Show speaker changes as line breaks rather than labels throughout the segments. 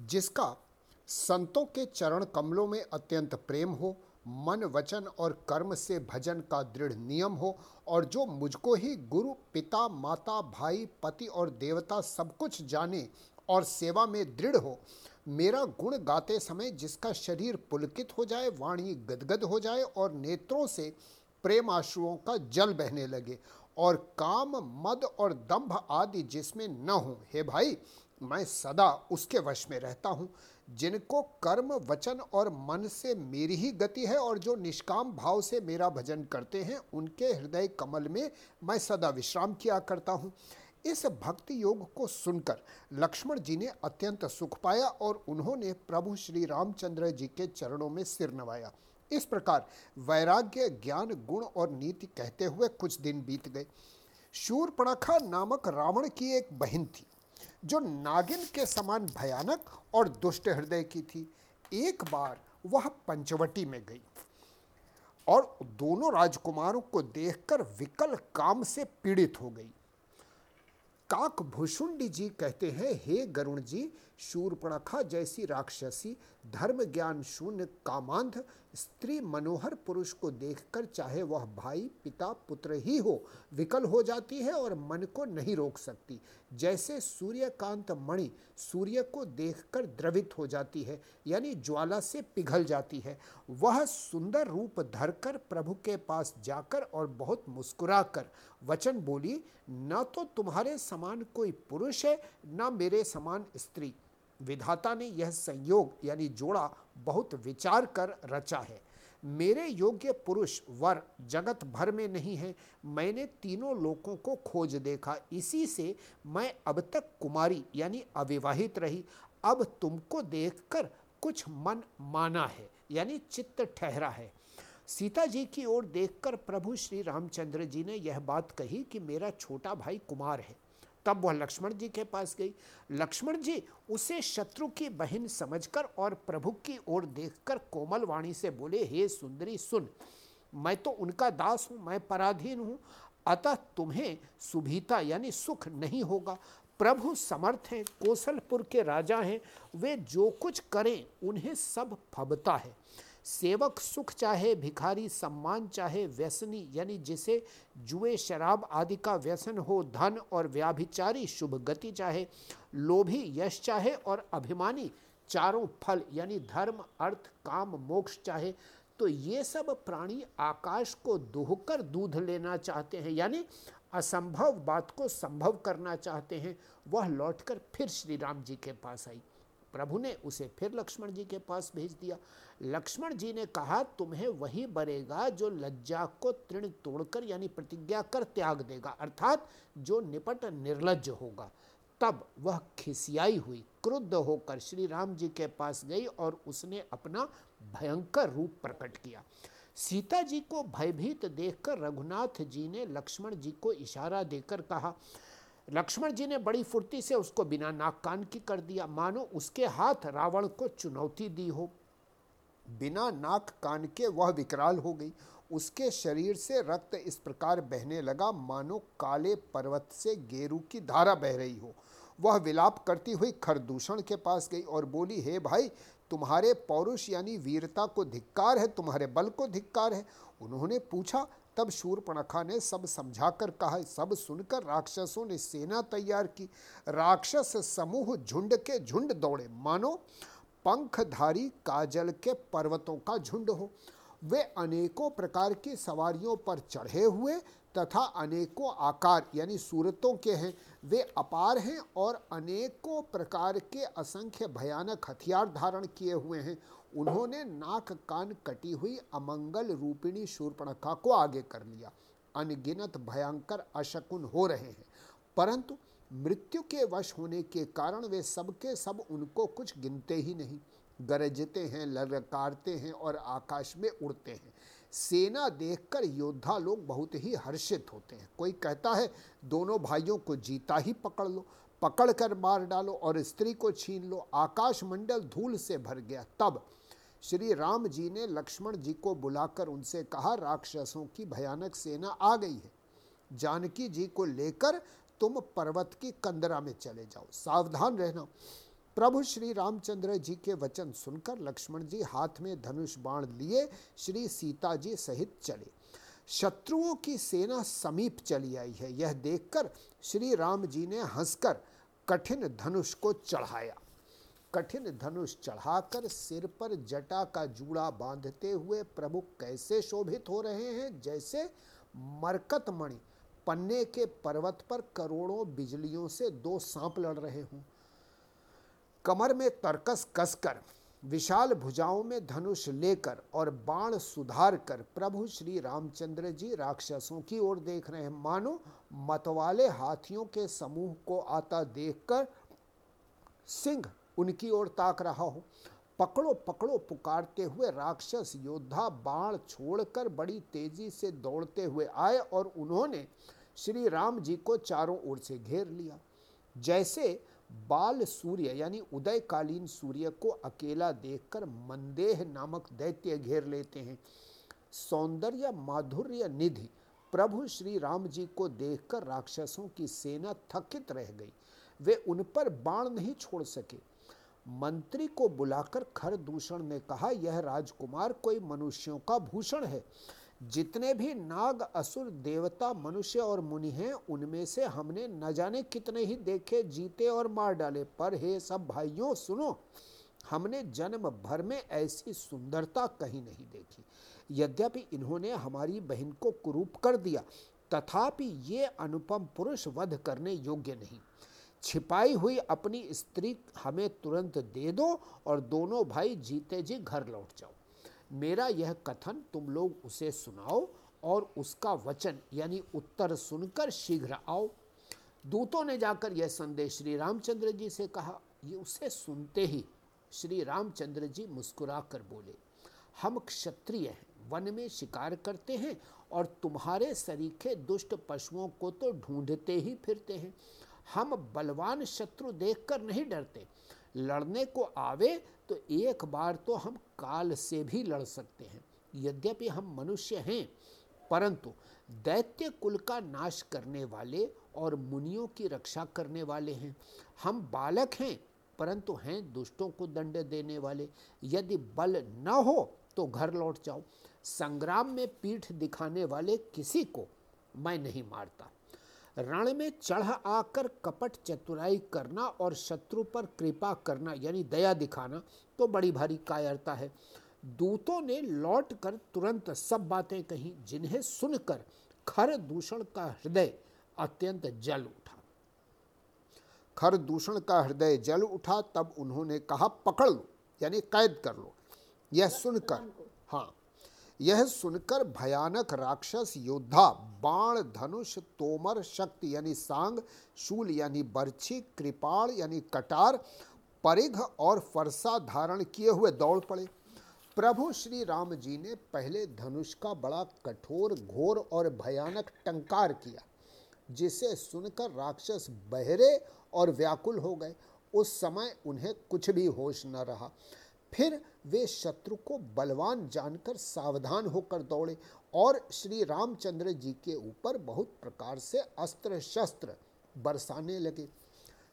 जिसका संतों के चरण कमलों में अत्यंत प्रेम हो, मन वचन और कर्म से भजन का दृढ़ नियम हो, और जो मुझको ही गुरु, पिता, माता, भाई, पति और देवता सब कुछ जाने और सेवा में दृढ़ हो, मेरा गुण गाते समय जिसका शरीर पुलकित हो जाए, वाणी गदगद हो जाए और नेत्रों से प्रेम आश्रुओं का जल बहने लगे, और काम, मद और दंभ आदि जिसमें न हो, हे भाई मैं सदा उसके वश में रहता हूँ, जिनको कर्म, वचन और मन से मेरी ही गति है और जो निष्काम भाव से मेरा भजन करते हैं, उनके हृदय कमल में मैं सदा विश्राम किया करता हूँ। इस भक्ति योग को सुनकर लक्ष्मण जी ने अत्यंत सुख पाया और उन्होंने प्रभु श्री रामचंद्र जी के चरणों में सिर नवाया। इस प्रकार वैराग्य, ज्ञान, गुण और नीति कहते हुए कुछ दिन बीत गए। शूरपणखा नामक रावण की एक बहन थी। जो नागिन के समान भयानक और दुष्ट हृदय की थी, एक बार वह पंचवटी में गई और दोनों राजकुमारों को देखकर विकल काम से पीड़ित हो गई। काक भूषुंडी जी कहते हैं, हे गरुण जी शूरपणखा जैसी राक्षसी धर्म ज्ञान शून्य कामांध, स्त्री मनोहर पुरुष को देखकर चाहे वह भाई, पिता, पुत्र ही हो, विकल हो जाती है और मन को नहीं रोक सकती। जैसे सूर्यकांत मणि सूर्य को देखकर द्रवित हो जाती है, यानी ज्वाला से पिघल जाती है, वह सुंदर रूप धरकर प्रभु के पास जाकर और बहुत मुस्कुराकर वचन बोली, न तो तुम्हारे समान कोई पुरुष है, न मेरे समान स्त्री। विधाता ने यह संयोग, यानी जोड़ा, बहुत विचार कर रचा है। मेरे योग्य पुरुष वर जगत भर में नहीं है, मैंने तीनों लोगों को खोज देखा। इसी से मैं अब तक कुमारी, यानी अविवाहित रही। अब तुमको देखकर कुछ मन माना है, यानी चित्त ठहरा है। सीता जी की ओर देखकर प्रभु श्री रामचंद्र जी ने यह बात कही कि मेरा छोटा भाई कुमार है। तब वह लक्ष्मण जी के पास गई। लक्ष्मण जी उसे शत्रु की बहन समझकर और प्रभु की ओर देखकर कोमल वाणी से बोले, हे सुंदरी, सुन। मैं तो उनका दास हूँ, मैं पराधीन हूँ। अतः तुम्हें सुभीता यानी सुख नहीं होगा। प्रभु समर्थ हैं कौशलपुर के राजा हैं। वे जो कुछ करें, उन्हें सब फबता है। सेवक सुख चाहे, भिखारी सम्मान चाहे, व्यसनी, यानी जिसे जुए, शराब आदि का व्यसन हो, धन और व्याभिचारी शुभ गति चाहे, लोभी, यश चाहे और अभिमानी, चारों फल, यानी धर्म, अर्थ, काम, मोक्ष चाहे तो ये सब प्राणी आकाश को दुहकर दूध लेना चाहते हैं, यानी असंभव बात को संभव करना चाहते हैं, वह लौटकर फिर श्री राम जी के पास आई। प्रभु ने उसे फिर लक्ष्मण जी के पास भेज दिया। लक्ष्मण जी ने कहा, तुम्हें वही बरेगा जो लज्जा को तृण तोड़कर यानी प्रतिज्ञा कर त्याग देगा, अर्थात जो निपट निर्लज होगा। तब वह खिसियाई हुई, क्रुद्ध होकर श्री राम जी के पास गई और उसने अपना भयंकर रूप प्रकट किया। सीता जी को भयभीत देखकर रघुनाथ जी ने लक्ष्मण जी को इशारा देकर कहा लक्ष्मण जी ने बड़ी फुर्ती से उसको बिना नाक कान की कर दिया। मानो उसके हाथ रावण को चुनौती दी हो। बिना नाक कान के वह विकराल हो गई। उसके शरीर से रक्त इस प्रकार बहने लगा, मानो काले पर्वत से गेरू की धारा बह रही हो। वह विलाप करती हुई खरदूषण के पास गई और बोली, हे भाई, तुम्हारे पौरुष यानी वीरता को धिक्कार है, तुम्हारे बल को धिक्कार है। उन्होंने पूछा तब शूरपणखा ने सब समझाकर कहा, सब सुनकर राक्षसों ने सेना तैयार की। राक्षस समूह झुंड के झुंड दौड़े। मानो पंखधारी काजल के पर्वतों का झुंड हो। वे अनेकों प्रकार की सवारियों पर चढ़े हुए तथा अनेकों आकार यानी सूरतों के हैं। वे अपार हैं और अनेकों प्रकार के असंख्य भयानक हथियार धारण किए हुए हैं। उन्होंने नाक कान कटी हुई अमंगल रूपिणी शूर्पणखा को आगे कर लिया। अनगिनत भयंकर अशकुन हो रहे हैं। परंतु मृत्यु के वश होने के कारण वे सबके सब उनको कुछ गिनते ही नहीं। गरजते हैं, ललकारते हैं और आकाश में उड़ते हैं। सेना देखकर योद्धा लोग बहुत ही हर्षित होते हैं। कोई कहता है, दोनों भाइयों को जीता ही पकड़ लो। पकड़ कर मार डालो और स्त्री को छीन लो। आकाश मंडल धूल से भर गया। तब श्री राम जी ने लक्ष्मण जी को बुलाकर उनसे कहा, राक्षसों की भयानक सेना आ गई है। जानकी जी को लेकर तुम पर्वत की कंदरा में चले जाओ। सावधान रहना। प्रभु श्री रामचंद्र जी के वचन सुनकर लक्ष्मण जी हाथ में धनुष बाण लिए श्री सीता जी सहित चले। शत्रुओं की सेना समीप चली आई है। यह देखकर श्री राम जी ने हंसकर कठिन धनुष को चढ़ाया। कठिन धनुष चढ़ाकर सिर पर जटा का जूड़ा बांधते हुए प्रभु कैसे शोभित हो रहे हैं? जैसे मरकत मणि पन्ने के पर्वत पर करोड़ों बिजलियों से दो सांप लड़ रहे हों। कमर में तरकस कसकर, विशाल भुजाओं में धनुष लेकर और बाण सुधार कर प्रभु श्री रामचंद्र जी राक्षसों की ओर देख रहे हैं। मानो मतवाले हाथियों के समूह को आता देखकर सिंह उनकी ओर ताक रहा हो। पकड़ो पकड़ो, पुकारते हुए राक्षस योद्धा बाण छोड़कर बड़ी तेज़ी से दौड़ते हुए आए और उन्होंने श्री राम जी को चारों ओर से घेर लिया। जैसे बाल सूर्य यानी उदयकालीन सूर्य को अकेला देखकर मंदेह नामक दैत्य घेर लेते हैं। सौंदर्य माधुर्य निधि प्रभु श्री राम जी को देखकर राक्षसों की सेना थकित रह गई। वे उन पर बाण नहीं छोड़ सके। मंत्री को बुलाकर खर दूषण ने कहा, यह राजकुमार कोई मनुष्यों का भूषण है। जितने भी नाग, असुर, देवता, मनुष्य और मुनि हैं, उनमें से हमने न जाने कितने ही देखे, जीते और मार डाले। पर हे सब भाइयों, सुनो, हमने जन्म भर में ऐसी सुंदरता कहीं नहीं देखी। यद्यपि इन्होंने हमारी बहन को कुरूप कर दिया, तथापि ये अनुपम पुरुष वध करने योग्य नहीं। छिपाई हुई अपनी स्त्री हमें तुरंत दे दो और दोनों भाई जीते जी घर लौट जाओ। मेरा यह कथन तुम लोग उसे सुनाओ और उसका वचन यानी उत्तर सुनकर शीघ्र आओ। दूतों ने जाकर यह संदेश श्री रामचंद्र जी से कहा। ये उसे सुनते ही श्री रामचंद्र जी मुस्कुरा कर बोले, हम क्षत्रिय हैं, वन में शिकार करते हैं और तुम्हारे सरीखे दुष्ट पशुओं को तो ढूंढते ही फिरते हैं। हम बलवान शत्रु देखकर नहीं डरते। लड़ने को आवे तो एक बार तो हम काल से भी लड़ सकते हैं। यद्यपि हम मनुष्य हैं, परंतु दैत्य कुल का नाश करने वाले और मुनियों की रक्षा करने वाले हैं। हम बालक हैं, परंतु हैं दुष्टों को दंड देने वाले। यदि बल न हो तो घर लौट जाओ। संग्राम में पीठ दिखाने वाले किसी को मैं नहीं मारता। रण में चढ़ आकर कपट चतुराई करना और शत्रु पर कृपा करना, यानी दया दिखाना तो बड़ी भारी कायरता है। दूतों ने लौट कर तुरंत सब बातें कही, जिन्हें सुनकर खर दूषण का हृदय अत्यंत जल उठा। खर दूषण का हृदय जल उठा, तब उन्होंने कहा, पकड़ लो, यानी कैद कर लो। यह सुनकर हाँ यह सुनकर भयानक राक्षस योद्धा, बाण, धनुष, तोमर, शक्ति, यानी सांग, शूल, यानी बर्छी कृपाण यानी कटार, परिघ और फरसा धारण किए हुए दौड़ पड़े। प्रभु श्री राम जी ने पहले धनुष का बड़ा कठोर, घोर और भयानक टंकार किया, जिसे सुनकर राक्षस बहरे और व्याकुल हो गए। उस समय उन्हें कुछ भी होश न रहा। फिर वे शत्रु को बलवान जानकर सावधान होकर दौड़े और श्री रामचंद्र जी के ऊपर बहुत प्रकार से अस्त्र शस्त्र बरसाने लगे।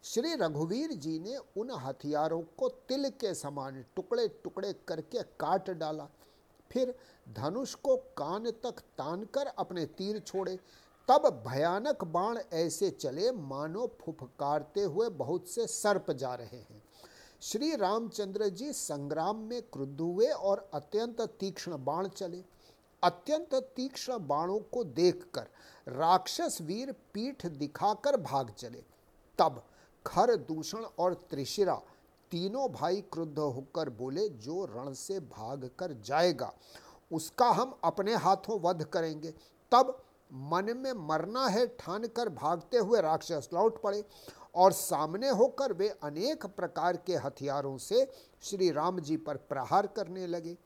श्री रघुवीर जी ने उन हथियारों को तिल के समान टुकड़े टुकड़े करके काट डाला। फिर धनुष को कान तक तानकर अपने तीर छोड़े। तब भयानक बाण ऐसे चले मानो फुफकारते हुए बहुत से सर्प जा रहे हैं। श्री रामचंद्र जी संग्राम में क्रुद्ध हुए और अत्यंत तीक्ष्ण बाण चले। अत्यंत तीक्ष्ण बाणों को देखकर राक्षस वीर पीठ दिखाकर भाग चले। तब खर दूषण और त्रिशिरा तीनों भाई क्रुद्ध होकर बोले, जो रण से भाग कर जाएगा, उसका हम अपने हाथों वध करेंगे। तब मन में मरना है ठान कर भागते हुए राक्षस लौट पड़े और सामने होकर वे अनेक प्रकार के हथियारों से श्री राम जी पर प्रहार करने लगे।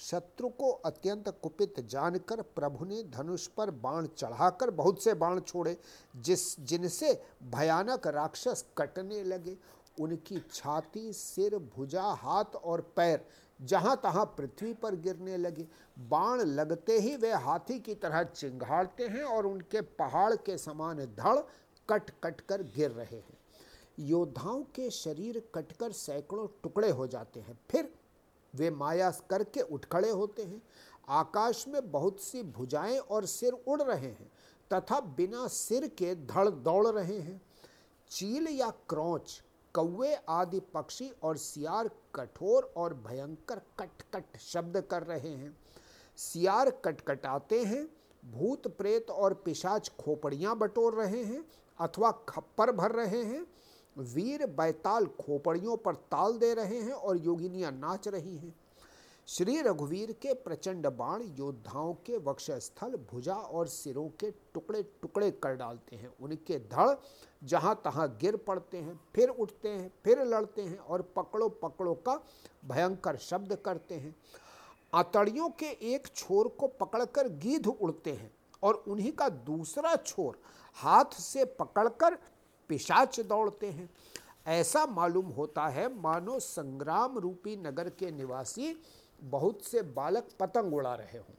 शत्रु को अत्यंत कुपित जानकर प्रभु ने धनुष पर बाण चढ़ाकर बहुत से बाण छोड़े, जिस, जिनसे भयानक राक्षस कटने लगे। उनकी छाती, सिर, भुजा, हाथ और पैर जहाँ तहाँ पृथ्वी पर गिरने लगे। बाण लगते ही वे हाथी की तरह चिंगाड़ते हैं और उनके पहाड़ के समान धड़ कट कट कर गिर रहे हैं। योद्धाओं के शरीर कटकर सैकड़ों टुकड़े हो जाते हैं। फिर वे माया करके उठ खड़े होते हैं। आकाश में बहुत सी भुजाएँ और सिर उड़ रहे हैं तथा बिना सिर के धड़ दौड़ रहे हैं। चील या क्रौच, कौवे आदि पक्षी और सियार कठोर और भयंकर कट कट शब्द कर रहे हैं। सियार कटकटाते हैं, भूत प्रेत और पिशाच खोपड़ियाँ बटोर रहे हैं अथवा खप्पर भर रहे हैं, वीर बैताल खोपड़ियों पर ताल दे रहे हैं और योगिनियाँ नाच रही हैं। श्री रघुवीर के प्रचंड बाण योद्धाओं के वक्षस्थल, भुजा और सिरों के टुकड़े टुकड़े कर डालते हैं। उनके धड़ जहाँ तहां गिर पड़ते हैं, फिर उठते हैं, फिर लड़ते हैं और पकड़ो पकड़ो का भयंकर शब्द करते हैं। आतड़ियों के एक छोर को पकड़कर गीध उड़ते हैं और उन्हीं का दूसरा छोर हाथ से पकड़कर पिशाच दौड़ते हैं। ऐसा मालूम होता है, मानो संग्राम रूपी नगर के निवासी बहुत से बालक पतंग उड़ा रहे हों।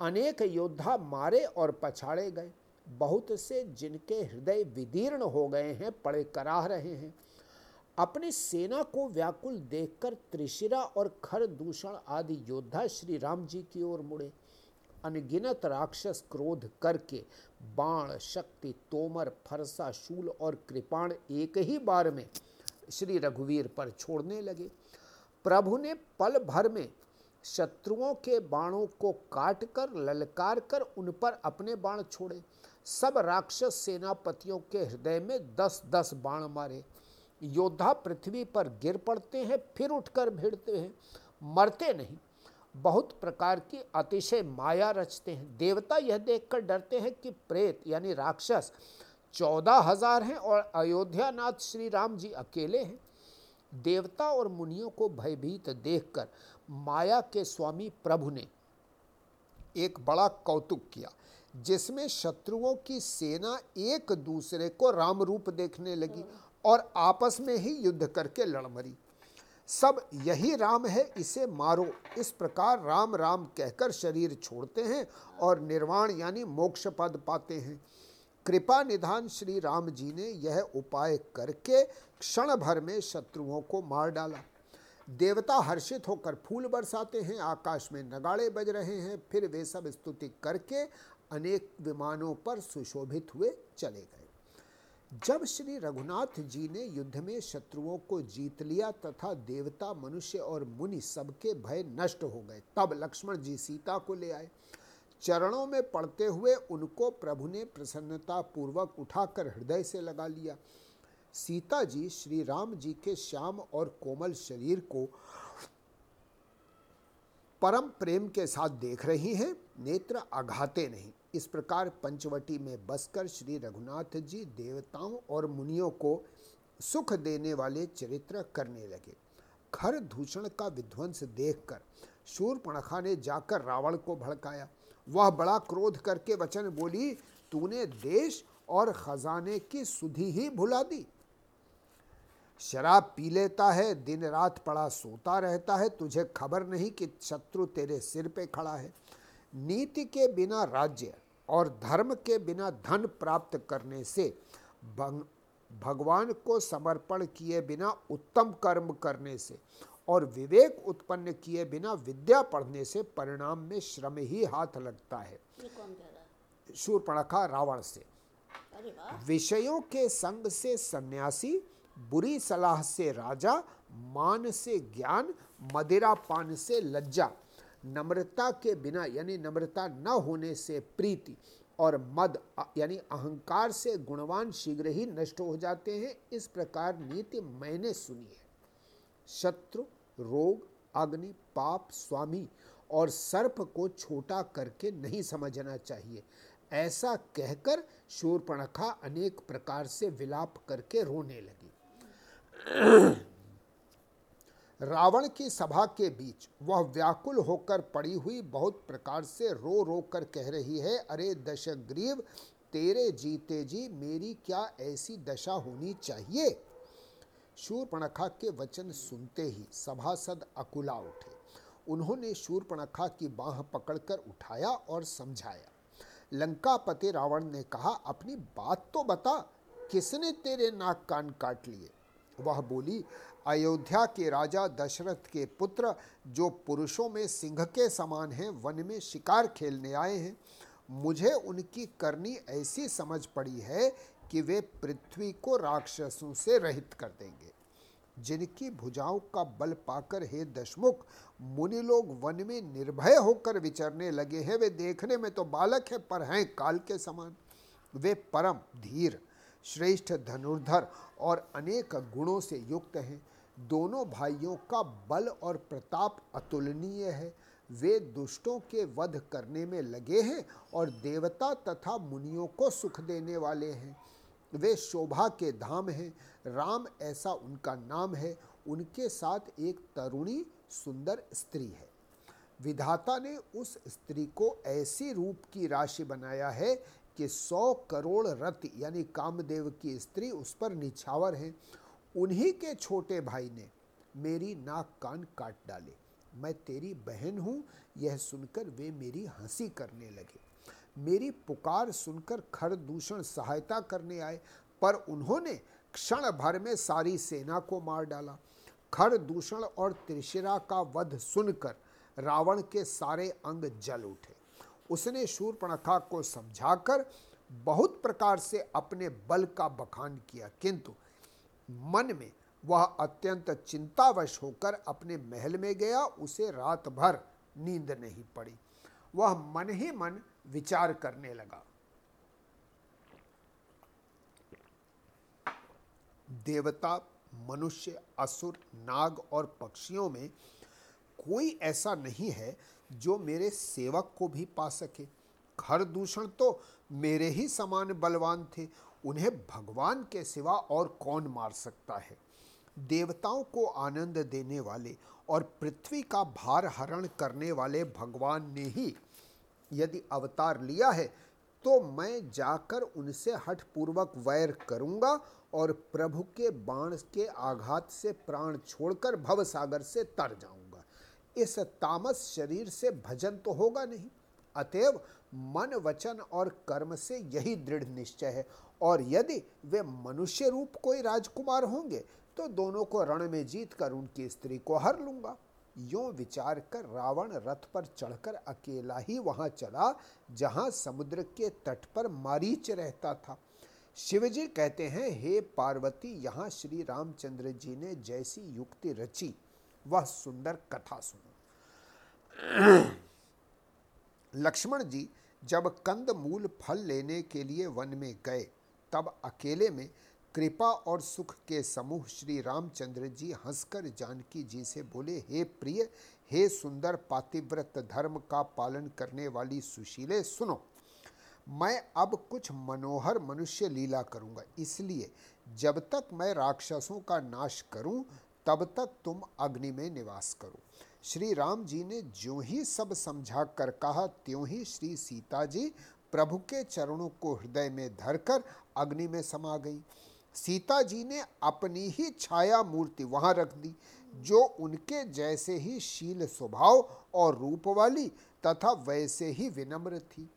अनेक योद्धा मारे और पछाड़े गए। बहुत से जिनके हृदय विदीर्ण हो गए हैं, पड़े कराह रहे हैं। अपनी सेना को व्याकुल देखकर त्रिशिरा और खर दूषण आदि योद्धा श्री राम जी की ओर मुड़े। अनगिनत राक्षस क्रोध करके बाण, शक्ति, तोमर, फरसा, शूल और कृपाण एक ही बार में श्री रघुवीर पर छोड़ने लगे। प्रभु ने पल भर में शत्रुओं के बाणों को काट कर ललकार कर उन पर अपने बाण छोड़े। सब राक्षस सेनापतियों के हृदय में दस दस बाण मारे। योद्धा पृथ्वी पर गिर पड़ते हैं, फिर उठकर भिड़ते हैं, मरते नहीं। बहुत प्रकार की अतिशय माया रचते हैं। देवता यह देखकर डरते हैं कि प्रेत यानी राक्षस चौदह हज़ार हैं और अयोध्यानाथ श्री राम जी अकेले हैं। देवता और मुनियों को भयभीत देखकर माया के स्वामी प्रभु ने एक बड़ा कौतुक किया, जिसमें शत्रुओं की सेना एक दूसरे को राम रूप देखने लगी और आपस में ही युद्ध करके लड़ मरी। सब यही राम है, इसे मारो। इस प्रकार राम राम कहकर शरीर छोड़ते हैं और निर्वाण यानी मोक्ष पद पाते हैं। कृपा निधान श्री राम जी ने यह उपाय करके क्षण भर में शत्रुओं को मार डाला। देवता हर्षित होकर फूल बरसाते हैं, आकाश में नगाड़े बज रहे हैं, फिर वे सब स्तुति करके अनेक विमानों पर सुशोभित हुए चले गए। जब श्री रघुनाथ जी ने युद्ध में शत्रुओं को जीत लिया तथा देवता, मनुष्य और मुनि सबके भय नष्ट हो गए, तब लक्ष्मण जी सीता को ले आए। चरणों में पड़ते हुए उनको प्रभु ने प्रसन्नता पूर्वक उठाकर हृदय से लगा लिया। सीता जी श्री राम जी के श्याम और कोमल शरीर को परम प्रेम के साथ देख रही हैं, नेत्र आघाते नहीं। इस प्रकार पंचवटी में बसकर श्री रघुनाथ जी देवताओं और मुनियों को सुख देने वाले चरित्र करने लगे। खर दूषण का विध्वंस देखकर शूरपणखा ने जाकर रावण को भड़काया। वह बड़ा क्रोध करके वचन बोली, तूने देश और खजाने की सुधि ही भुला दी। शराब पी लेता है, दिन रात पड़ा सोता रहता है, तुझे खबर नहीं कि शत्रु तेरे सिर पे खड़ा है। नीति के बिना राज्य और धर्म के बिना धन प्राप्त करने से भगवान को समर्पण किए बिना उत्तम कर्म करने से और विवेक उत्पन्न किए बिना विद्या पढ़ने से परिणाम में श्रम ही हाथ लगता है। शूरपणखा रावण से। विषयों के संग से सन्यासी बुरी सलाह से राजा मान से ज्ञान मदिरा पान से लज्जा नम्रता के बिना, यानी नम्रता न होने से प्रीति और मद, यानी अहंकार से गुणवान शीघ्र ही नष्ट हो जाते हैं। इस प्रकार नीति मैंने सुनी है। शत्रु, रोग, अग्नि, पाप, स्वामी और सर्प को छोटा करके नहीं समझना चाहिए। ऐसा कहकर शूरपणखा अनेक प्रकार से विलाप करके रोने लगी। रावण की सभा के बीच वह व्याकुल होकर पड़ी हुई बहुत प्रकार से रो रो कर कह रही है, अरे दशग्रीव, तेरे जीते जी मेरी क्या ऐसी दशा होनी चाहिए? शूरपणखा के वचन सुनते ही सभासद अकुला उठे। उन्होंने शूरपणखा की बाह पकड़कर उठाया और समझाया। लंकापति रावण ने कहा, अपनी बात तो बता, किसने तेरे नाक कान काट लिए? वह बोली, अयोध्या के राजा दशरथ के पुत्र, जो पुरुषों में सिंह के समान हैं, वन में शिकार खेलने आए हैं, मुझे उनकी करनी ऐसी समझ पड़ी है कि वे पृथ्वी को राक्षसों से रहित कर देंगे। जिनकी भुजाओं का बल पाकर हे दशमुख, मुनि लोग वन में निर्भय होकर विचरने लगे हैं। वे देखने में तो बालक है, पर हैं काल के समान। वे परम धीर श्रेष्ठ धनुर्धर और अनेक गुणों से युक्त हैं। दोनों भाइयों का बल और प्रताप अतुलनीय है। वे दुष्टों के वध करने में लगे हैं और देवता तथा मुनियों को सुख देने वाले हैं। वे शोभा के धाम हैं। राम ऐसा उनका नाम है। उनके साथ एक तरुणी सुंदर स्त्री है। विधाता ने उस स्त्री को ऐसी रूप की राशि बनाया है कि सौ करोड़ रथ, यानी कामदेव की स्त्री, उस पर निछावर है। उन्हीं के छोटे भाई ने मेरी नाक कान काट डाले। मैं तेरी बहन हूँ, यह सुनकर वे मेरी हँसी करने लगे। मेरी पुकार सुनकर खर दूषण सहायता करने आए, पर उन्होंने क्षण भर में सारी सेना को मार डाला। खर दूषण और त्रिशिरा का वध सुनकर रावण के सारे अंग जल उठे। उसने शूर्पणखा को समझाकर बहुत प्रकार से अपने बल का बखान किया, किंतु मन में वह अत्यंत चिंतावश होकर अपने महल में गया, उसे रात भर नींद नहीं पड़ी। वह मन ही मन विचार करने लगा। देवता, मनुष्य, असुर, नाग और पक्षियों में कोई ऐसा नहीं है जो मेरे सेवक को भी पा सके। खर दूषण तो मेरे ही समान बलवान थे। उन्हें भगवान के सिवा और कौन मार सकता है? देवताओं को आनंद देने वाले और पृथ्वी का भार हरण करने वाले भगवान ने ही यदि अवतार लिया है तो मैं जाकर उनसे हठ पूर्वक वैर करूँगा और प्रभु के बाण के आघात से प्राण छोड़कर भव सागर से तर जाऊँगा। इस तामस शरीर से भजन तो होगा नहीं। अतएव मन, वचन और कर्म से यही दृढ़ निश्चय है। और यदि वे मनुष्य रूप कोई राजकुमार होंगे तो दोनों को रण में जीत कर उनकी स्त्री को हर लूँगा। यो विचार कर रावण रथ पर चढ़कर अकेला ही वहाँ चला, जहाँ समुद्र के तट पर मारीच रहता था। शिवजी कहते हैं, हे पार्वती, यहाँ श्री रामचंद्र जी ने जैसी युक्ति रची वह सुंदर कथा सुनो। लक्ष्मण जी जब कंद मूल फल लेने के लिए वन में गए, तब अकेले में कृपा और सुख के समूह श्री रामचंद्र जी हंसकर जानकी जी से बोले, हे प्रिय, हे सुंदर पातिव्रत धर्म का पालन करने वाली सुशीले, सुनो, मैं अब कुछ मनोहर मनुष्य लीला करूँगा। इसलिए जब तक मैं राक्षसों का नाश करूँ तब तक तुम अग्नि में निवास करो। श्री राम जी ने जो ही सब समझा कर कहा, त्यों ही श्री सीता जी प्रभु के चरणों को हृदय में धरकर अग्नि में समा गई। सीता जी ने अपनी ही छाया मूर्ति वहाँ रख दी, जो उनके जैसे ही शील स्वभाव और रूप वाली तथा वैसे ही विनम्र थी।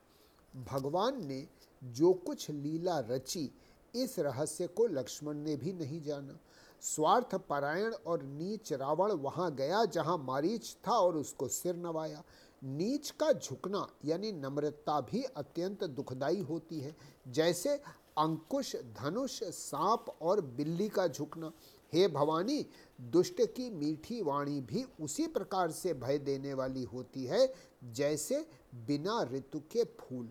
भगवान ने जो कुछ लीला रची, इस रहस्य को लक्ष्मण ने भी नहीं जाना। स्वार्थ परायण और नीच रावण वहाँ गया जहाँ मारीच था और उसको सिर नवाया। नीच का झुकना यानी नम्रता भी अत्यंत दुखदाई होती है। जैसे अंकुश, धनुष, सांप और बिल्ली का झुकना। हे भवानी, दुष्ट की मीठी वाणी भी उसी प्रकार से भय देने वाली होती है, जैसे बिना ऋतु के फूल।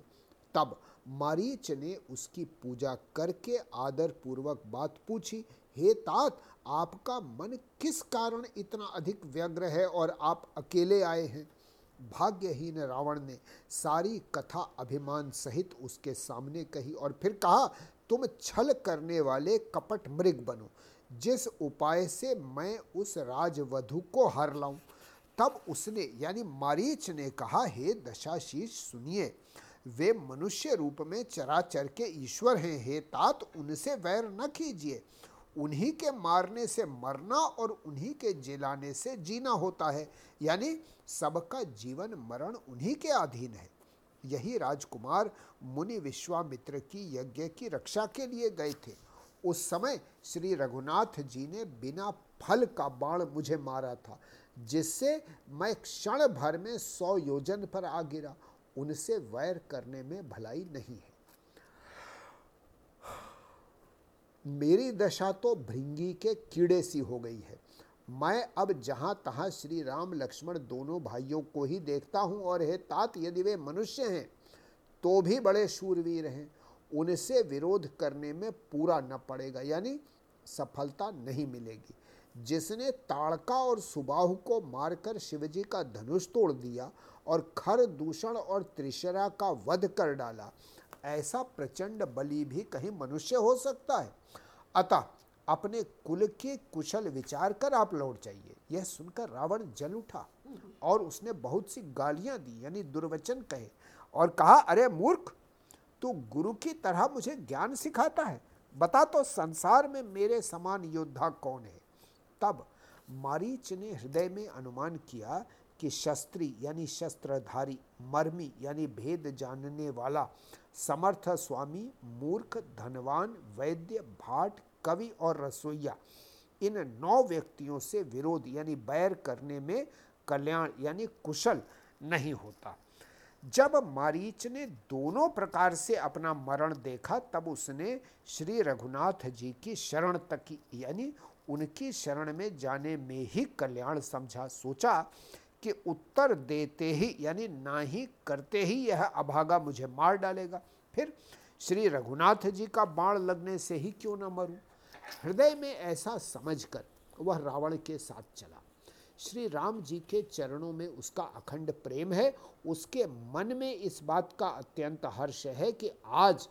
तब मारीच ने उसकी पूजा करके आदर पूर्वक बात पूछी हे तात, आपका मन किस कारण इतना अधिक व्यग्र है और आप अकेले आए हैं? भाग्यहीन रावण ने सारी कथा अभिमान सहित उसके सामने कही और फिर कहा, तुम छल करने वाले कपट मृग बनो। जिस उपाय से मैं उस राजवधु को हर लाऊं। तब उसने, यानी मारीच ने कहा, हे दशाशीष, सुनिए। वे मनुष्य रूप में चराचर के ईश्वर हैं। हे तात, उनसे वैर न कीजिए। उन्हीं के मारने से मरना और उन्हीं के जिलाने से जीना होता है। यानी सबका जीवन मरण उन्हीं के अधीन है। यही राजकुमार मुनि विश्वामित्र की यज्ञ की रक्षा के लिए गए थे। उस समय श्री रघुनाथ जी ने बिना फल का बाण मुझे मारा था, जिससे मैं क्षण भर में सौ योजन पर आ गिरा। उनसे वैर करने में भलाई नहीं है। मेरी दशा तो भृंगी के कीड़े सी हो गई है। मैं अब जहाँ तहाँ श्री राम लक्ष्मण दोनों भाइयों को ही देखता हूँ और हे तात यदि वे मनुष्य हैं तो भी बड़े शूरवीर हैं। उनसे विरोध करने में पूरा न पड़ेगा, यानी सफलता नहीं मिलेगी। जिसने ताड़का और सुबाहु को मारकर शिवजी का धनुष तोड़ दिया और खर दूषण और त्रिशरा का वध कर डाला, ऐसा प्रचंड बलि भी कहीं मनुष्य हो सकता है? अतः अपने कुल के कुशल विचार कर आप लौट जाइए। यह सुनकर रावण जल उठा और उसने बहुत सी गालियाँ दी, यानी दुर्वचन कहे और कहा, अरे मूर्ख, तू गुरु की तरह मुझे ज्ञान सिखाता है। बता तो संसार में मेरे समान योद्धा कौन है? तब मारीच ने हृदय में अनुमान किया कि शस्त्री यानी शस्त्रधारी, मर्मी यानी भेद जानने वाला, समर्थ स्वामी, मूर्ख, धनवान, वैद्य, भाट, कवि और रसोईया, इन नौ व्यक्तियों से विरोध यानी बैर करने में कल्याण यानी कुशल नहीं होता। जब मारीच ने दोनों प्रकार से अपना मरण देखा, तब उसने श्री रघुनाथ जी की शरण तक, यानी उनकी शरण में जाने में ही कल्याण समझा। सोचा कि उत्तर देते ही, यानी ना ही करते ही यह अभागा मुझे मार डालेगा। फिर श्री रघुनाथ जी का बाण लगने से ही क्यों ना मरूं? हृदय में ऐसा समझकर वह रावण के साथ चला। श्री राम जी के चरणों में उसका अखंड प्रेम है। उसके मन में इस बात का अत्यंत हर्ष है कि आज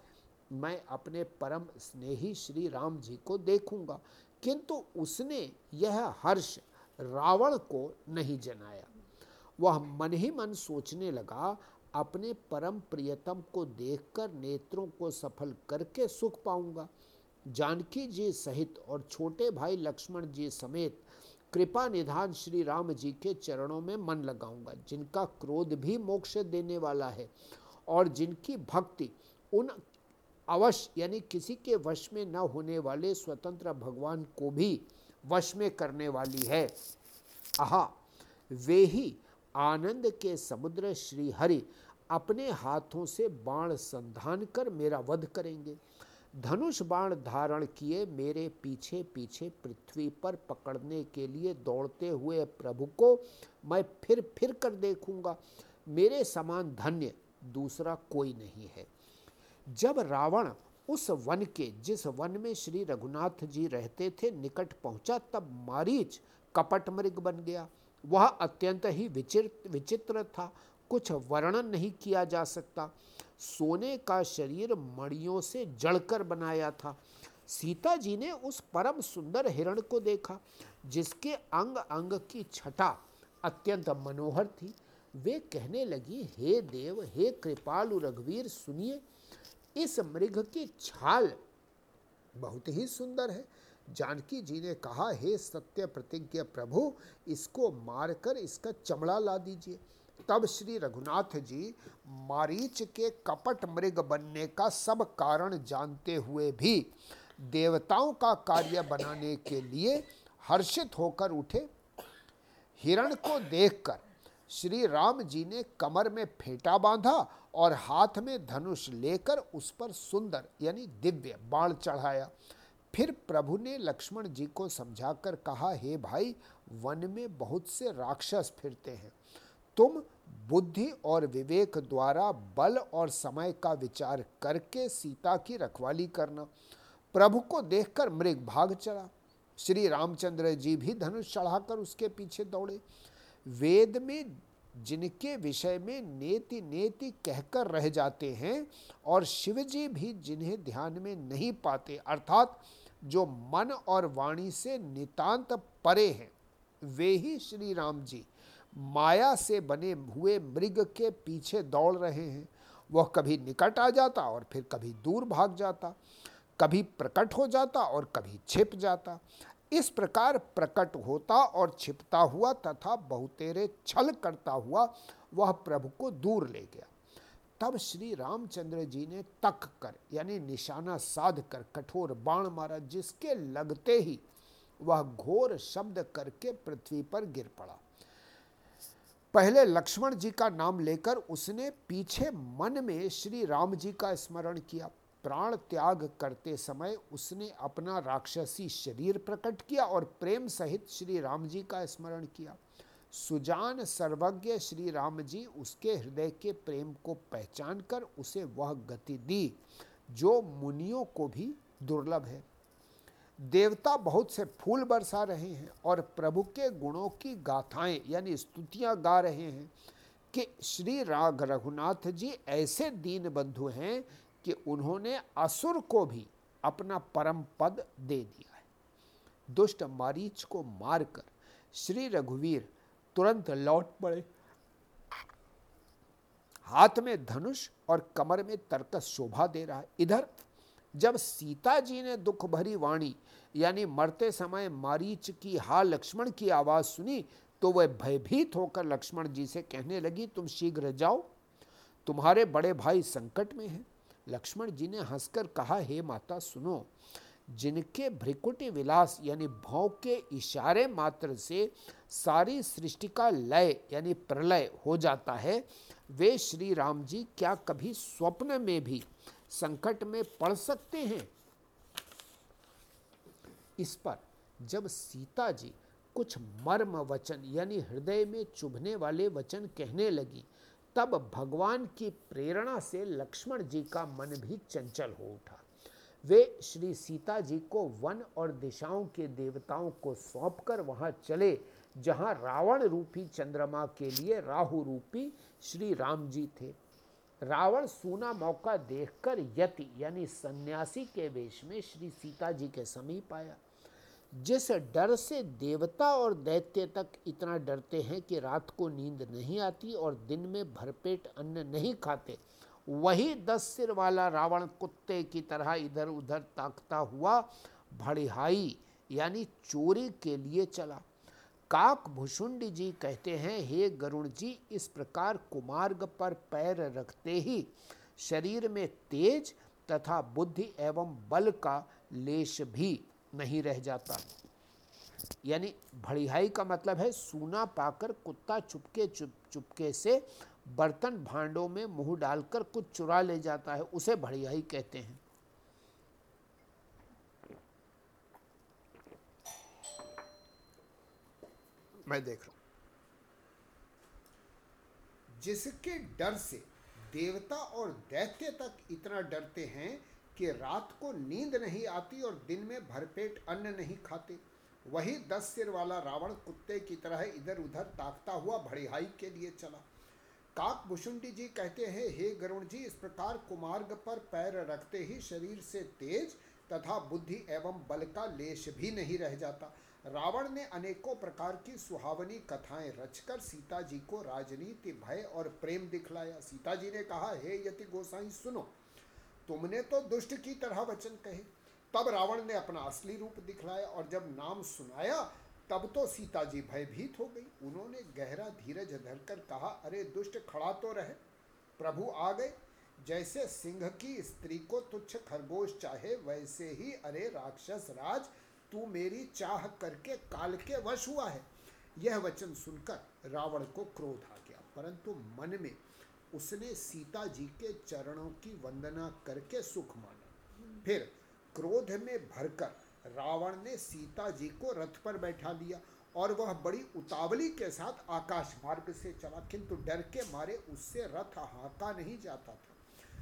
मैं अपने परम स्नेही श्री राम जी को देखूँगा। किंतु उसने यह हर्ष रावण को नहीं जनाया। वह मन ही मन सोचने लगा, अपने परम प्रियतम को देखकर नेत्रों को सफल करके सुख पाऊँगा। जानकी जी सहित और छोटे भाई लक्ष्मण जी समेत कृपा निधान श्री राम जी के चरणों में मन लगाऊँगा, जिनका क्रोध भी मोक्ष देने वाला है और जिनकी भक्ति उन अवश्य यानी किसी के वश में न होने वाले स्वतंत्र भगवान को भी वश में करने वाली है। आहा, वे ही आनंद के समुद्र श्री हरि अपने हाथों से बाण संधान कर मेरा वध करेंगे। धनुष बाण धारण किए मेरे पीछे पीछे पृथ्वी पर पकड़ने के लिए दौड़ते हुए प्रभु को मैं फिर फिर कर देखूँगा। मेरे समान धन्य दूसरा कोई नहीं है। जब रावण उस वन के, जिस वन में श्री रघुनाथ जी रहते थे, निकट पहुँचा, तब मारीच कपट मृग बन गया। वह अत्यंत ही विचित्र विचित्र था। कुछ वर्णन नहीं किया जा सकता। सोने का शरीर मणियों से जड़कर बनाया था। सीता जी ने उस परम सुंदर हिरण को देखा, जिसके अंग अंग की छटा अत्यंत मनोहर थी। वे कहने लगी, हे देव, हे कृपालु रघुवीर, सुनिए, इस मृग की छाल बहुत ही सुंदर है। जानकी जी ने कहा, हे सत्य प्रतिज्ञ प्रभु, इसको मारकर इसका चमड़ा ला दीजिए। तब श्री रघुनाथ जी मारीच के कपट मृग बनने का सब कारण जानते हुए भी देवताओं का कार्य बनाने के लिए हर्षित होकर उठे। हिरण को देखकर श्री राम जी ने कमर में फेंटा बांधा और हाथ में धनुष लेकर उस पर सुंदर, यानी दिव्य बाण चढ़ाया। फिर प्रभु ने लक्ष्मण जी को समझाकर कहा, हे भाई, वन में बहुत से राक्षस फिरते हैं। तुम बुद्धि और विवेक द्वारा बल और समय का विचार करके सीता की रखवाली करना। प्रभु को देखकर मृग भाग चला श्री रामचंद्र जी भी धनुष चढ़ाकर उसके पीछे दौड़े। वेद में जिनके विषय में नेति नेति कहकर रह जाते हैं और शिव जी भी जिन्हें ध्यान में नहीं पाते, अर्थात जो मन और वाणी से नितांत परे हैं, वे ही श्री राम जी। माया से बने हुए मृग के पीछे दौड़ रहे हैं। वह कभी निकट आ जाता और फिर कभी दूर भाग जाता, कभी प्रकट हो जाता और कभी छिप जाता। इस प्रकार प्रकट होता और छिपता हुआ तथा बहुतेरे छल करता हुआ वह प्रभु को दूर ले गया। तब श्री रामचंद्र जी ने तक कर, यानी निशाना साध कर, कठोर बाण मारा, जिसके लगते ही वह घोर शब्द करके पृथ्वी पर गिर पड़ा। पहले लक्ष्मण जी का नाम लेकर उसने पीछे मन में श्री राम जी का स्मरण किया। प्राण त्याग करते समय उसने अपना राक्षसी शरीर प्रकट किया और प्रेम सहित श्री राम जी का स्मरण किया। सुजान सर्वज्ञ श्री राम जी उसके हृदय के प्रेम को पहचान कर उसे वह गति दी, जो मुनियों को भी दुर्लभ है। देवता बहुत से फूल बरसा रहे हैं और प्रभु के गुणों की गाथाएँ, यानी स्तुतियाँ गा रहे हैं कि श्री राग रघुनाथ जी ऐसे दीन बंधु हैं कि उन्होंने असुर को भी अपना परम पद दे दिया है। दुष्ट मारीच को मारकर श्री रघुवीर तुरंत लौट पड़े। हाथ में धनुष और कमर में तर्कस शोभा दे रहा है। इधर, जब सीता जी ने दुख भरी वाणी, यानी मरते समय मारीच की हा लक्ष्मण की आवाज़ सुनी तो वह भयभीत होकर लक्ष्मण जी से कहने लगी, तुम शीघ्र जाओ। तुम्हारे बड़े भाई संकट में हैं। लक्ष्मण जी ने हंसकर कहा, हे माता, सुनो। जिनके भ्रिकुटी विलास यानी भाव के इशारे मात्र से सारी सृष्टि का लय यानी प्रलय हो जाता है, वे श्री राम जी क्या कभी स्वप्न में भी संकट में पड़ सकते हैं? इस पर जब सीता जी कुछ मर्म वचन यानी हृदय में चुभने वाले वचन कहने लगी, तब भगवान की प्रेरणा से लक्ष्मण जी का मन भी चंचल हो उठा। वे श्री सीता जी को वन और दिशाओं के देवताओं को सौंपकर वहाँ चले, जहाँ रावण रूपी चंद्रमा के लिए राहु रूपी श्री राम जी थे। रावण सूना मौका देखकर यति, यानी सन्यासी के वेश में श्री सीता जी के समीप आया। जिस डर से देवता और दैत्य तक इतना डरते हैं कि रात को नींद नहीं आती और दिन में भरपेट अन्न नहीं खाते वही दस सिर वाला रावण कुत्ते की तरह इधर उधर ताकता हुआ भड़िहाई, यानी चोरी के लिए चला। काक भुषुंड जी कहते हैं, हे गरुण जी, इस प्रकार कुमार्ग पर पैर रखते ही शरीर में तेज तथा बुद्धि एवं बल का लेश भी नहीं रह जाता। यानी भड़िहाई का मतलब है, सूना पाकर कुत्ता चुपके चुप, चुपके से बर्तन भांडों में मुँह डालकर कुछ चुरा ले जाता है, उसे भड़ियाई कहते हैं। मैं देख रहा जिसके डर से देवता और दैत्य तक इतना डरते हैं कि रात को नींद नहीं आती और दिन में भरपेट अन्न नहीं खाते, वही दस सिर वाला रावण कुत्ते की तरह इधर उधर ताकता हुआ भड़िहाई के लिए चला। काक भुषुंडी जी कहते हैं, हे गरुण जी, इस प्रकार कुमार्ग पर पैर रखते ही शरीर से तेज तथा बुद्धि एवं बल का लेश भी नहीं रह जाता। रावण ने अनेकों प्रकार की सुहावनी कथाएँ रचकर सीता जी को राजनीति, भय और प्रेम दिखलाया। सीता जी ने कहा, हे यति गोसाई, सुनो। तुमने तो दुष्ट की तरह वचन कहे। तब रावण ने अपना असली रूप दिखलाया और जब नाम सुनाया तब तो सीता जी भयभीत हो गई। उन्होंने गहरा धीरज धरकर कहा, अरे, दुष्ट खड़ा तो रहे। प्रभु आ गए। जैसे सिंह की स्त्री को तुच्छ खरगोश चाहे, वैसे ही, अरे, राक्षस राज, तू मेरी चाह करके काल के वश हुआ है। यह वचन सुनकर रावण को क्रोध आ गया। परंतु मन में उसने सीता जी के चरणों की वंदना करके सुख माना। फिर क्रोध में भरकर रावण ने सीता जी को रथ पर बैठा लिया और वह बड़ी उतावली के साथ आकाश मार्ग से चला, किंतु डर के मारे उससे रथ हाका नहीं जाता था।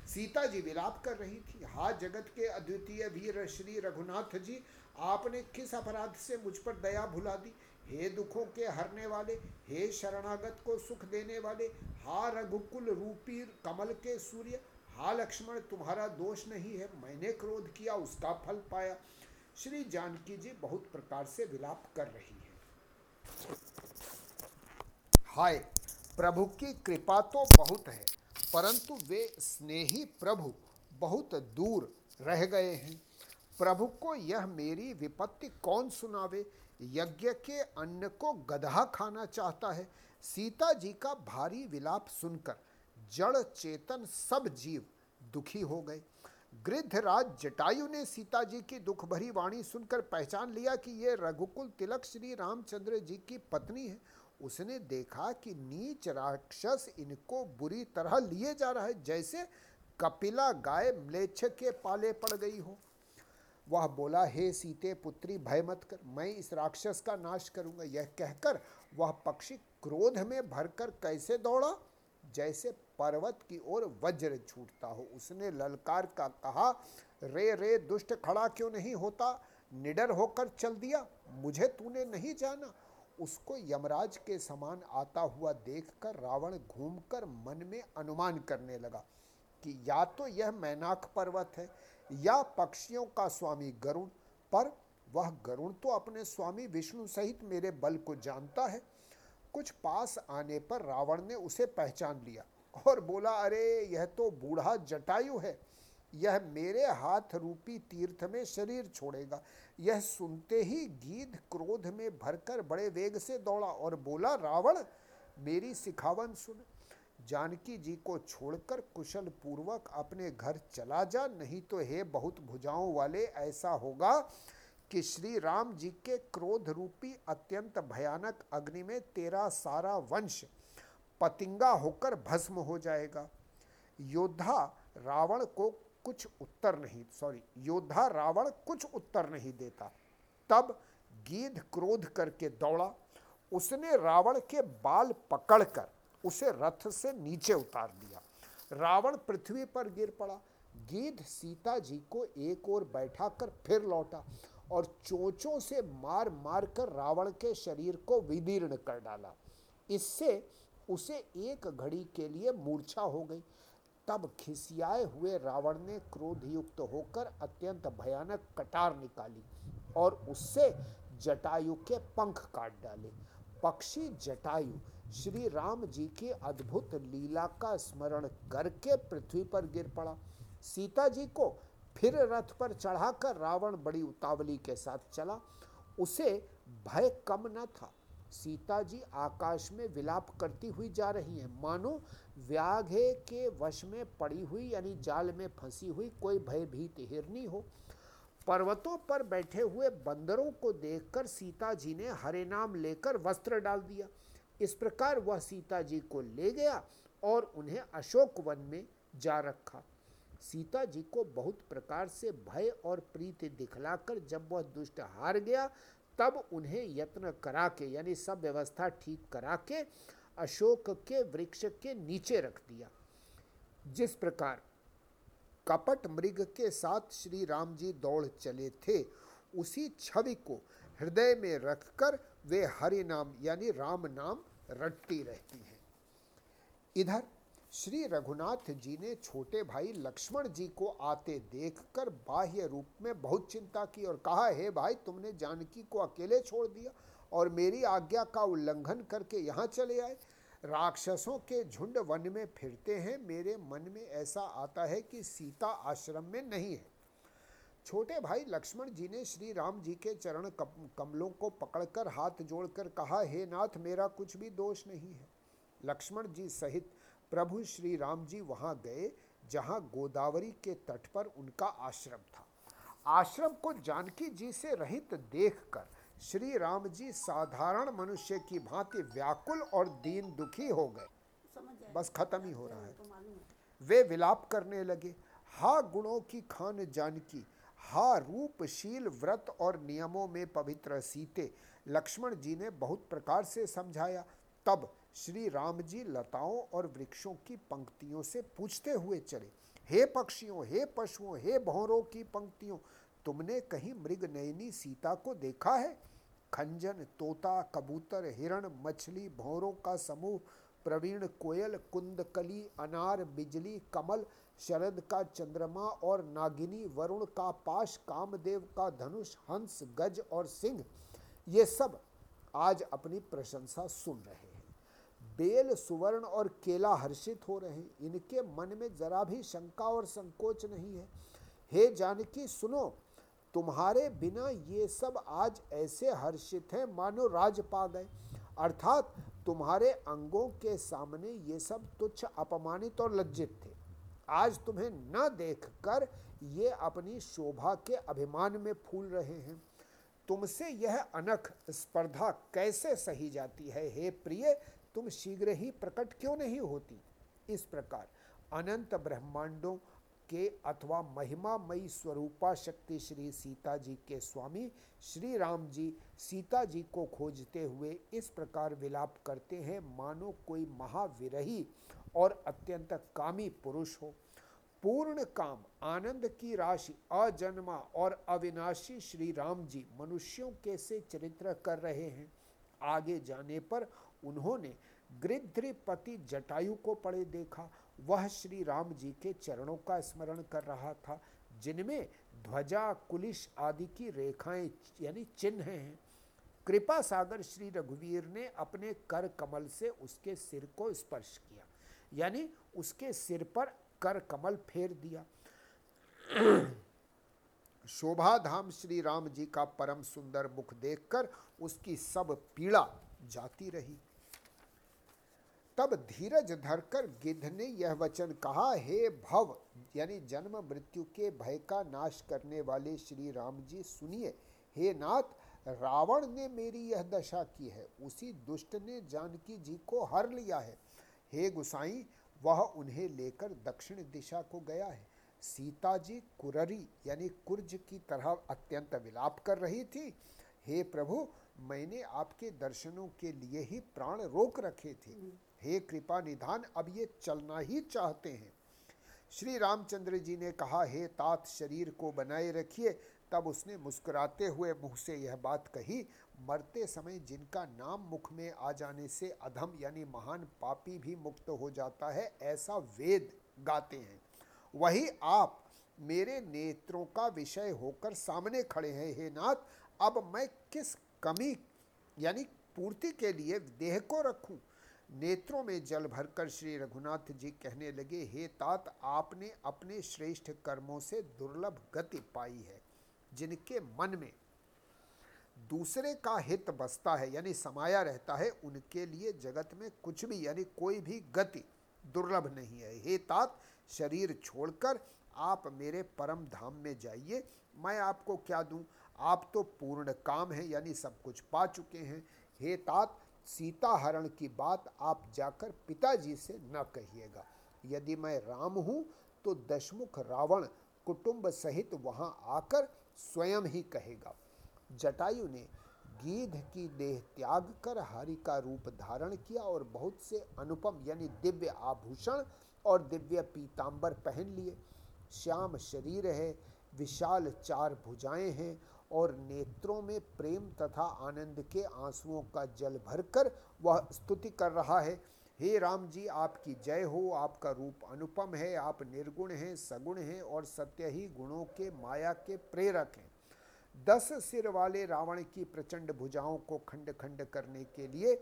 सीता जी विलाप कर रही थी, हा, जगत के अद्वितीय वीर श्री रघुनाथ जी, आपने किस अपराध से मुझ पर दया भुला दी? हे दुखों के हरने वाले, हे शरणागत को सुख देने वाले, हा, रघुकुल रूपी कमल के सूर्य, हा, लक्ष्मण, तुम्हारा दोष नहीं है, मैंने क्रोध किया, उसका फल पाया। श्री जानकी जी बहुत प्रकार से विलाप कर रही है। हाय, प्रभु की कृपा तो बहुत है, परंतु वे स्नेही प्रभु बहुत दूर रह गए हैं। प्रभु को यह मेरी विपत्ति कौन सुनावे? यज्ञ के अन्न को गधा खाना चाहता है। सीता जी का भारी विलाप सुनकर जड़ चेतन सब जीव दुखी हो गए। गृद्धराज जटायु ने सीता जी की दुख भरी वाणी सुनकर पहचान लिया कि ये रघुकुल तिलक श्री रामचंद्र जी की पत्नी है। उसने देखा कि नीच राक्षस इनको बुरी तरह लिए जा रहा है, जैसे कपिला गाय म्लेच्छ के पाले पड़ गई हो। वह बोला, हे सीते पुत्री, भय मत कर, मैं इस राक्षस का नाश करूँगा। यह कहकर वह पक्षी क्रोध में भरकर कैसे दौड़ा? जैसे पर्वत की ओर वज्र छूटता हो। उसने ललकार का कहा, रे रे, दुष्ट खड़ा क्यों नहीं होता? निडर होकर चल दिया। मुझे तूने नहीं जाना। उसको यमराज के समान आता हुआ देखकर रावण घूमकर मन में अनुमान करने लगा कि या तो यह मैनाक पर्वत है या पक्षियों का स्वामी गरुण। पर वह गरुण तो अपने स्वामी विष्णु सहित मेरे बल को जानता है। कुछ पास आने पर रावण ने उसे पहचान लिया। और बोला, अरे, यह तो बूढ़ा जटायु है। यह मेरे हाथ रूपी तीर्थ में शरीर छोड़ेगा। यह सुनते ही गीध क्रोध में भरकर बड़े वेग से दौड़ा और बोला, रावण, मेरी सिखावन सुन। जानकी जी को छोड़कर कुशल पूर्वक अपने घर चला जा, नहीं तो हे बहुत भुजाओं वाले, ऐसा होगा कि श्री राम जी के क्रोध रूपी अत्यंत भयानक अग्नि में तेरा सारा वंश पतिंगा होकर भस्म हो जाएगा। योद्धा रावण को कुछ उत्तर नहीं सॉरी योद्धा रावण कुछ उत्तर नहीं देता। तब गीध क्रोध करके दौड़ा। उसने रावण के बाल पकड़कर उसे रथ से नीचे उतार दिया। रावण पृथ्वी पर गिर पड़ा। गीध सीता जी को एक ओर बैठा कर फिर लौटा और चोचों से मार मार कर रावण के शरीर को विदीर्ण कर डाला। इससे उसे एक घड़ी के लिए मूर्छा हो गई। तब खिसियाए हुए रावण ने क्रोधयुक्त होकर अत्यंत भयानक कटार निकाली और उससे जटायु के पंख काट डाले। पक्षी जटायु श्री राम जी की अद्भुत लीला का स्मरण करके पृथ्वी पर गिर पड़ा। सीता जी को फिर रथ पर चढ़ाकर रावण बड़ी उतावली के साथ चला। उसे भय कम न था। सीता जी आकाश में विलाप करती हुई जा रही हैं। मानो व्याघे के वश में पड़ी हुई यानी जाल में फंसी हुई कोई भयभीत हिरनी हो। पर्वतों पर बैठे हुए बंदरों को देखकर सीता जी ने हरे नाम लेकर वस्त्र डाल दिया। इस प्रकार वह सीता जी को ले गया और उन्हें अशोक वन में जा रखा। सीता जी को बहुत प्रकार से भय और प्रीति दिखलाकर जब वह दुष्ट हार गया तब उन्हें यत्न करा के यानी सब व्यवस्था ठीक करा के अशोक के वृक्ष के नीचे रख दिया। जिस प्रकार कपट मृग के साथ श्री राम जी दौड़ चले थे, उसी छवि को हृदय में रखकर वे हरि नाम, यानी राम नाम रटती रहती हैं। इधर श्री रघुनाथ जी ने छोटे भाई लक्ष्मण जी को आते देखकर बाह्य रूप में बहुत चिंता की और कहा, हे भाई, तुमने जानकी को अकेले छोड़ दिया और मेरी आज्ञा का उल्लंघन करके यहाँ चले आए। राक्षसों के झुंड वन में फिरते हैं। मेरे मन में ऐसा आता है कि सीता आश्रम में नहीं है। छोटे भाई लक्ष्मण जी ने श्री राम जी के चरण कमलों को पकड़कर हाथ जोड़कर कहा, हे नाथ, मेरा कुछ भी दोष नहीं है। लक्ष्मण जी सहित प्रभु श्री राम जी वहाँ गए जहाँ गोदावरी के तट पर उनका आश्रम था। आश्रम को जानकी जी से रहित देखकर श्री राम जी साधारण मनुष्य की भांति व्याकुल और दीन दुखी हो गए। बस खत्म ही हो रहा है। वे विलाप करने लगे। हा गुणों की खान जानकी हा रूपशील व्रत और नियमों में पवित्र सीते लक्ष्मण जी ने बहुत प्रकार से समझाया। तब श्री राम जी लताओं और वृक्षों की पंक्तियों से पूछते हुए चले, हे पक्षियों, हे पशुओं, हे भौरों की पंक्तियों, तुमने कहीं मृग नयनी सीता को देखा है? खंजन, तोता, कबूतर, हिरण, मछली, भौरों का समूह, प्रवीण, कोयल, कुंदकली, अनार, बिजली, कमल, शरद का चंद्रमा और नागिनी, वरुण का पाश, कामदेव का धनुष, हंस, गज और सिंह, ये सब आज अपनी प्रशंसा सुन रहे हैं। बेल, सुवर्ण और केला हर्षित हो रहे हैं। इनके मन में जरा भी शंका और संकोच नहीं है। हे जानकी, सुनो, तुम्हारे बिना ये सब आज ऐसे हर्षित हैं, मानो राज पा गए अर्थात तुम्हारे अंगों के सामने ये सब तुच्छ, अपमानित और लज्जित थे। आज तुम्हें न देखकर ये अपनी शोभा के अभिमान में फूल रहे हैं। तुमसे यह अनख स्पर्धा कैसे सही जाती है? हे प्रिय तुम शीघ्र ही प्रकट क्यों नहीं होती? इस प्रकार अनंत ब्रह्मांडों के अथवा महिमामयी स्वरूपा शक्ति श्री सीता जी के स्वामी श्री राम जी सीता जी को खोजते हुए इस प्रकार विलाप करते हैं, मानो कोई महाविरही और अत्यंत कामी पुरुष हो। पूर्ण काम, आनंद की राशि, अजन्मा और अविनाशी श्री राम जी मनुष्यों के से चरित्र कर रहे हैं। आगे जाने पर उन्होंने गृध्रिपति जटायु को पड़े देखा। वह श्री राम जी के चरणों का स्मरण कर रहा था, जिनमें ध्वजा, कुलिश आदि की रेखाएँ, यानी चिन्ह हैं। कृपा सागर श्री रघुवीर ने अपने कर कमल से उसके सिर को स्पर्श किया, यानी उसके सिर पर कर कमल फेर दिया। शोभा धाम श्री राम जी का परम सुंदर मुख देखकर उसकी सब पीड़ा जाती रही। तब धीरज धरकर गिद्ध ने यह वचन कहा, हे भव, यानी जन्म मृत्यु के भय का नाश करने वाले श्री राम जी, सुनिए। हे नाथ, रावण ने मेरी यह दशा की है। उसी दुष्ट ने जानकी जी को हर लिया है। हे गुसाई, वह उन्हें लेकर दक्षिण दिशा को गया है। सीता जी कुररी, यानी कुर्ज की तरह अत्यंत विलाप कर रही थी। हे प्रभु, मैंने आपके दर्शनों के लिए ही प्राण रोक रखे थे। हे कृपा निधान, अब ये चलना ही चाहते हैं। श्री रामचंद्र जी ने कहा, हे तात, शरीर को बनाए रखिए। तब उसने मुस्कुराते हुए मुख से यह बात कही, मरते समय जिनका नाम मुख में आ जाने से अधम, यानी महान पापी भी मुक्त हो जाता है, ऐसा वेद गाते हैं। वही आप मेरे नेत्रों का विषय होकर सामने खड़े हैं, हे नाथ, अब मैं किस कमी, यानी पूर्ति के लिए देह को रखूँ? नेत्रों में जल भरकर श्री रघुनाथ जी कहने लगे, हे तात, आपने अपने श्रेष्ठ कर्मों से दुर्लभ गति पाई है, जिनके मन में दूसरे का हित बसता है, यानी समाया रहता है, उनके लिए जगत में कुछ भी, यानी कोई भी गति दुर्लभ नहीं है। हे तात, शरीर छोड़कर आप मेरे परम धाम में जाइए, मैं आपको क्या दूँ? आप तो पूर्ण काम है, यानी सब कुछ पा चुके हैं। हे तात सीता हरण की बात आप जाकर पिताजी से न कहिएगा। यदि मैं राम हूँ तो दशमुख रावण कुटुंब सहित वहाँ आकर स्वयं ही कहेगा। जटायु ने गीध की देह त्याग कर हरि का रूप धारण किया और बहुत से अनुपम यानी दिव्य आभूषण और दिव्य पीतांबर पहन लिए। श्याम शरीर है, विशाल चार भुजाएँ हैं और नेत्रों में प्रेम तथा आनंद के आंसुओं का जल भरकर वह स्तुति कर रहा है। हे राम जी, आपकी जय हो, आपका रूप अनुपम है, आप निर्गुण हैं, सगुण हैं और सत्य ही गुणों के माया के प्रेरक हैं। दस सिर वाले रावण की प्रचंड भुजाओं को खंड खंड करने के लिए,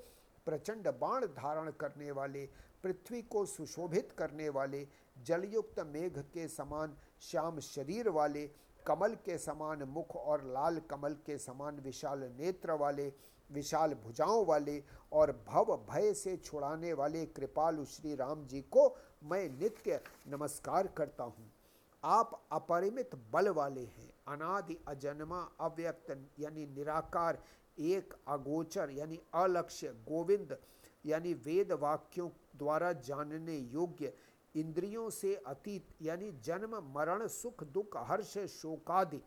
प्रचंड बाण धारण करने वाले, पृथ्वी को सुशोभित करने वाले, जलयुक्त मेघ के समान श्याम शरीर वाले कमल के समान मुख और लाल कमल के समान विशाल नेत्र वाले, विशाल भुजाओं वाले और भव भय से छुड़ाने वाले कृपालु श्री राम जी को मैं नित्य नमस्कार करता हूँ। आप अपरिमित बल वाले हैं, अनादि, अजन्मा, अव्यक्त, यानी निराकार, एक अगोचर, यानी अलक्ष्य, गोविंद, यानी वेद वाक्यों द्वारा जानने योग्य इंद्रियों से अतीत, यानी जन्म, मरण, सुख, दुख, हर्ष शोकादि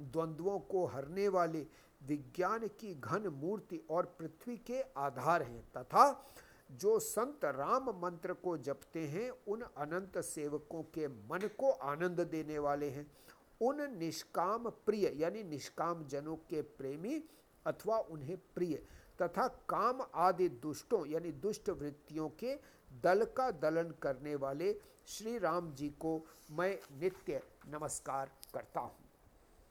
द्वंद्वों को हरने वाले विज्ञान की घन मूर्ति और पृथ्वी के आधार हैं। तथा जो संत राम मंत्र को जपते हैं, उन अनंत सेवकों के मन को आनंद देने वाले हैं। उन निष्काम प्रिय, यानी निष्काम जनों के प्रेमी अथवा उन्हें प्रिय, तथा काम आदि दुष्टों, यानी दुष्ट वृत्तियों के दल का दलन करने वाले श्री राम जी को मैं नित्य नमस्कार करता हूँ।